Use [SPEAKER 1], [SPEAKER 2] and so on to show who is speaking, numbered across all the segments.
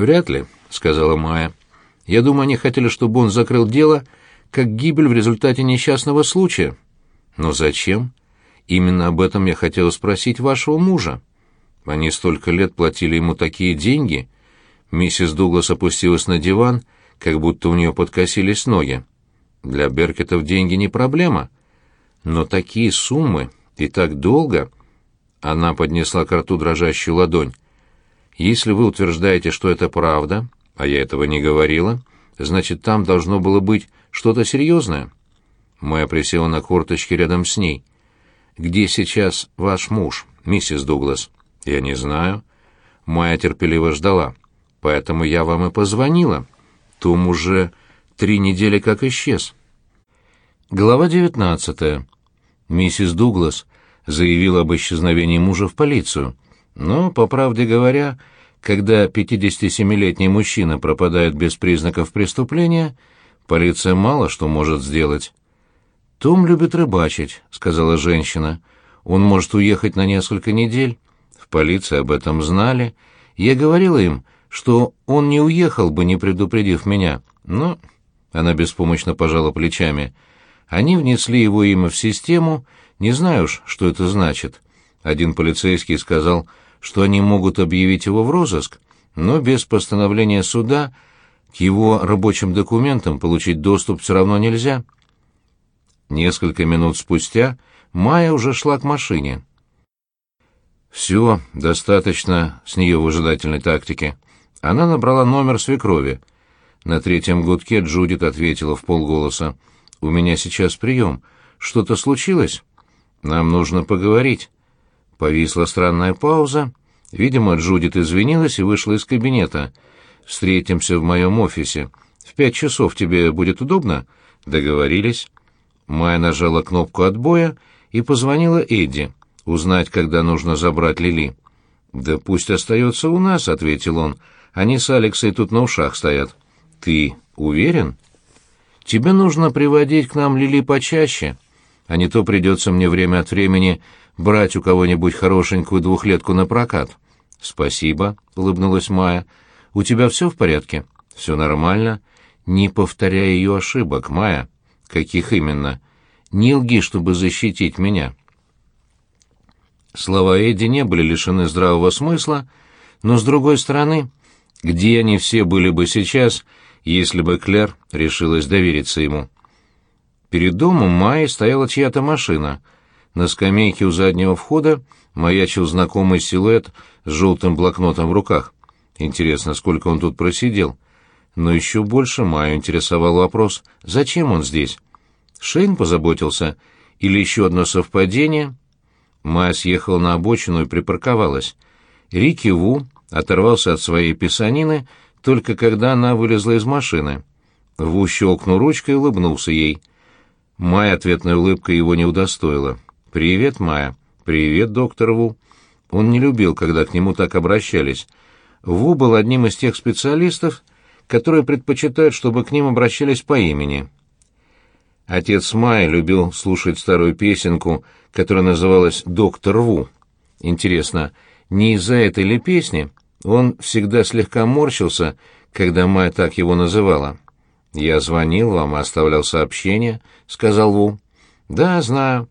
[SPEAKER 1] «Вряд ли», — сказала Майя. «Я думаю, они хотели, чтобы он закрыл дело, как гибель в результате несчастного случая». «Но зачем?» «Именно об этом я хотела спросить вашего мужа. Они столько лет платили ему такие деньги». Миссис Дуглас опустилась на диван, как будто у нее подкосились ноги. «Для Беркетов деньги не проблема. Но такие суммы и так долго...» Она поднесла к рту дрожащую ладонь. «Если вы утверждаете, что это правда, а я этого не говорила, значит, там должно было быть что-то серьезное». Моя присела на корточки рядом с ней. «Где сейчас ваш муж, миссис Дуглас?» «Я не знаю». Моя терпеливо ждала. «Поэтому я вам и позвонила. Том уже три недели как исчез». Глава девятнадцатая. Миссис Дуглас заявила об исчезновении мужа в полицию. Но, по правде говоря, когда 57-летний мужчина пропадает без признаков преступления, полиция мало что может сделать. «Том любит рыбачить», — сказала женщина. «Он может уехать на несколько недель. В полиции об этом знали. Я говорила им, что он не уехал бы, не предупредив меня. Но...» Она беспомощно пожала плечами. «Они внесли его имя в систему, не знаю уж, что это значит. Один полицейский сказал, что они могут объявить его в розыск, но без постановления суда к его рабочим документам получить доступ все равно нельзя». Несколько минут спустя Майя уже шла к машине. Все, достаточно с нее выжидательной тактики. Она набрала номер свекрови. На третьем гудке Джудит ответила в полголоса. «У меня сейчас прием. Что-то случилось? Нам нужно поговорить». Повисла странная пауза. Видимо, Джудит извинилась и вышла из кабинета. «Встретимся в моем офисе. В пять часов тебе будет удобно?» «Договорились». Майя нажала кнопку отбоя и позвонила Эдди, узнать, когда нужно забрать Лили. «Да пусть остается у нас», — ответил он. «Они с Алексой тут на ушах стоят». «Ты уверен?» «Тебе нужно приводить к нам Лили почаще, а не то придется мне время от времени брать у кого-нибудь хорошенькую двухлетку на прокат». «Спасибо», — улыбнулась Майя. «У тебя все в порядке?» «Все нормально. Не повторяй ее ошибок, Майя». «Каких именно?» «Не лги, чтобы защитить меня». Слова Эдди не были лишены здравого смысла, но, с другой стороны, где они все были бы сейчас, если бы Клер решилась довериться ему? Перед домом Майи стояла чья-то машина. На скамейке у заднего входа маячил знакомый силуэт с желтым блокнотом в руках. Интересно, сколько он тут просидел. Но еще больше Майю интересовал вопрос, зачем он здесь? Шейн позаботился? Или еще одно совпадение? Майя съехала на обочину и припарковалась. Рики Ву оторвался от своей писанины только когда она вылезла из машины. Ву щелкнул ручкой и улыбнулся ей. Майя ответной улыбкой его не удостоила. «Привет, Майя». «Привет, доктор Ву». Он не любил, когда к нему так обращались. Ву был одним из тех специалистов, которые предпочитают, чтобы к ним обращались по имени. Отец Майя любил слушать старую песенку, которая называлась «Доктор Ву». Интересно, не из-за этой ли песни он всегда слегка морщился, когда Майя так его называла? «Я звонил вам и оставлял сообщение», — сказал Ву. «Да, знаю.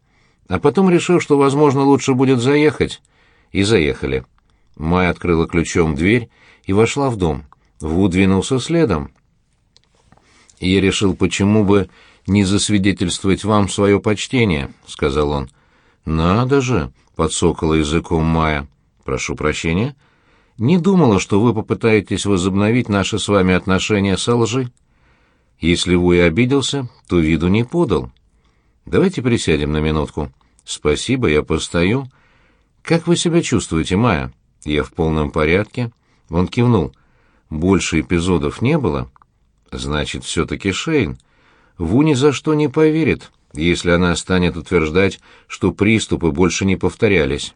[SPEAKER 1] А потом решил, что, возможно, лучше будет заехать». И заехали. Майя открыла ключом дверь и вошла в дом. Ву двинулся следом. я решил, почему бы не засвидетельствовать вам свое почтение», — сказал он. «Надо же!» — подсокала языком Майя. «Прошу прощения. Не думала, что вы попытаетесь возобновить наши с вами отношения со лжи. Если и обиделся, то виду не подал. Давайте присядем на минутку. Спасибо, я постою. Как вы себя чувствуете, Майя? Я в полном порядке. Он кивнул. Больше эпизодов не было? Значит, все-таки Шейн. Ву ни за что не поверит, если она станет утверждать, что приступы больше не повторялись.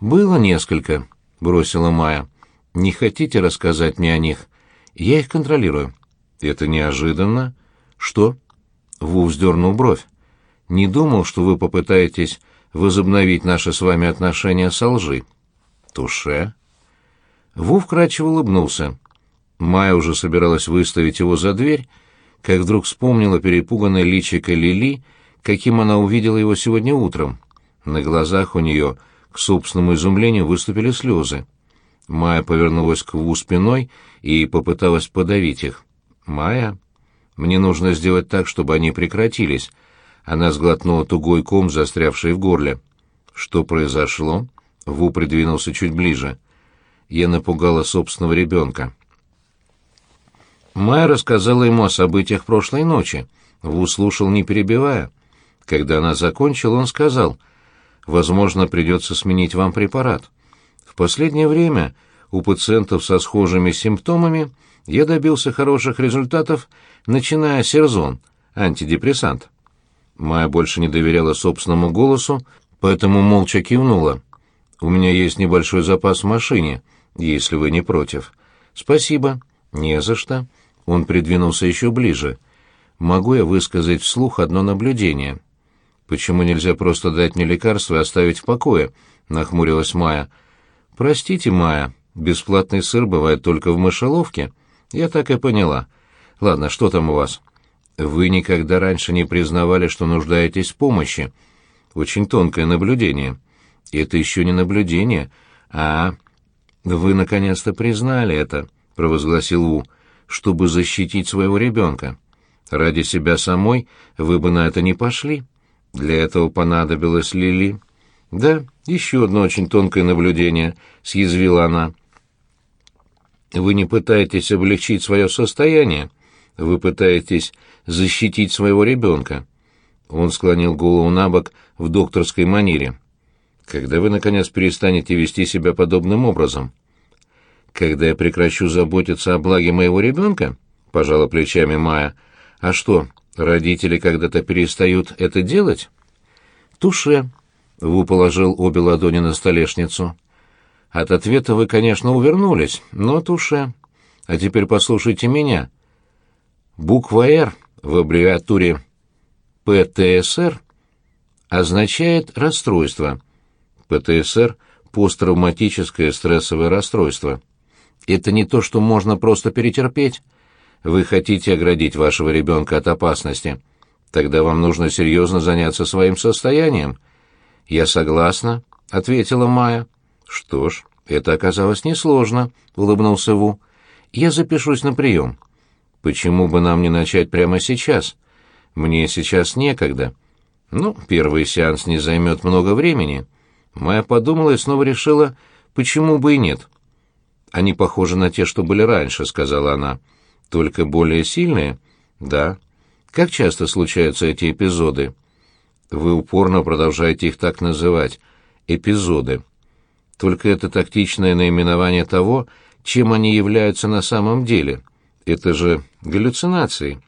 [SPEAKER 1] «Было несколько», — бросила Майя. «Не хотите рассказать мне о них? Я их контролирую». «Это неожиданно». «Что?» Ву вздернул бровь. «Не думал, что вы попытаетесь возобновить наши с вами отношения со лжи». «Туше». Ву вкрадчиво улыбнулся. Майя уже собиралась выставить его за дверь, как вдруг вспомнила перепуганное личико Лили, каким она увидела его сегодня утром. На глазах у нее, к собственному изумлению, выступили слезы. Майя повернулась к Ву спиной и попыталась подавить их. «Майя, мне нужно сделать так, чтобы они прекратились». Она сглотнула тугой ком, застрявший в горле. «Что произошло?» Ву придвинулся чуть ближе. Я напугала собственного ребенка. Майя рассказала ему о событиях прошлой ночи. Ву слушал, не перебивая. Когда она закончила, он сказал, «Возможно, придется сменить вам препарат. В последнее время у пациентов со схожими симптомами я добился хороших результатов, начиная с серзон, антидепрессант». Майя больше не доверяла собственному голосу, поэтому молча кивнула. «У меня есть небольшой запас в машине, если вы не против». «Спасибо». «Не за что». Он придвинулся еще ближе. «Могу я высказать вслух одно наблюдение?» «Почему нельзя просто дать мне лекарство и оставить в покое?» — нахмурилась Майя. «Простите, Майя, бесплатный сыр бывает только в мышеловке». «Я так и поняла. Ладно, что там у вас?» «Вы никогда раньше не признавали, что нуждаетесь в помощи. Очень тонкое наблюдение». «Это еще не наблюдение, а...» «Вы наконец-то признали это», — провозгласил У чтобы защитить своего ребенка. Ради себя самой вы бы на это не пошли. Для этого понадобилась Лили. Да, еще одно очень тонкое наблюдение, съязвила она. Вы не пытаетесь облегчить свое состояние, вы пытаетесь защитить своего ребенка. Он склонил голову на бок в докторской манере. Когда вы, наконец, перестанете вести себя подобным образом? когда я прекращу заботиться о благе моего ребенка?» — пожала плечами Майя. «А что, родители когда-то перестают это делать?» «Туше», — Ву положил обе ладони на столешницу. «От ответа вы, конечно, увернулись, но туше. А теперь послушайте меня. Буква «Р» в аббревиатуре ПТСР означает расстройство. ПТСР – посттравматическое стрессовое расстройство. Это не то, что можно просто перетерпеть. Вы хотите оградить вашего ребенка от опасности. Тогда вам нужно серьезно заняться своим состоянием. Я согласна, — ответила Майя. Что ж, это оказалось несложно, — улыбнулся Ву. Я запишусь на прием. Почему бы нам не начать прямо сейчас? Мне сейчас некогда. Ну, первый сеанс не займет много времени. Майя подумала и снова решила, почему бы и нет. Они похожи на те, что были раньше, сказала она. Только более сильные? Да. Как часто случаются эти эпизоды? Вы упорно продолжаете их так называть. Эпизоды. Только это тактичное наименование того, чем они являются на самом деле. Это же галлюцинации.